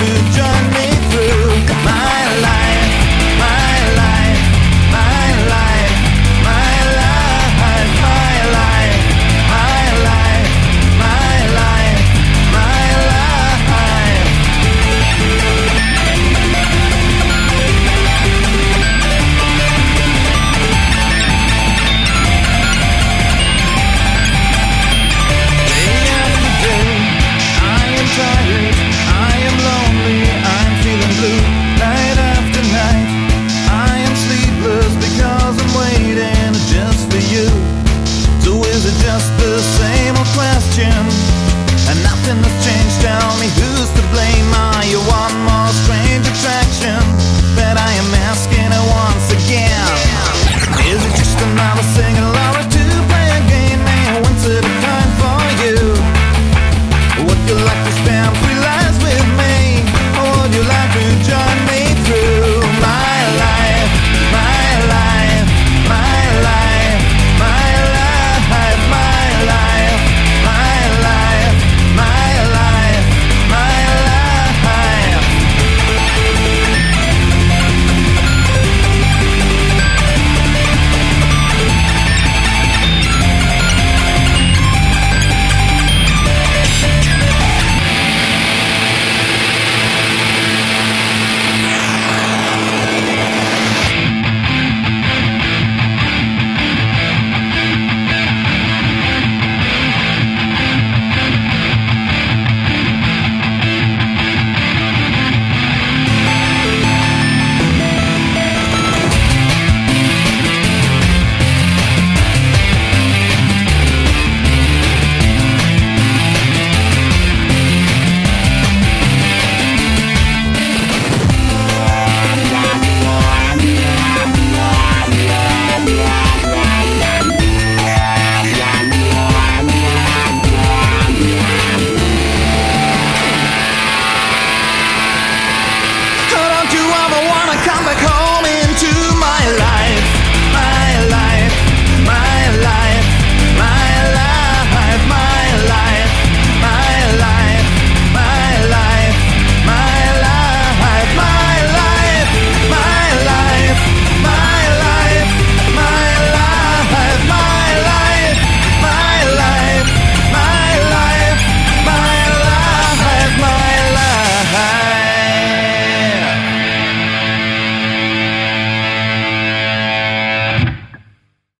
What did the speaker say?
to join.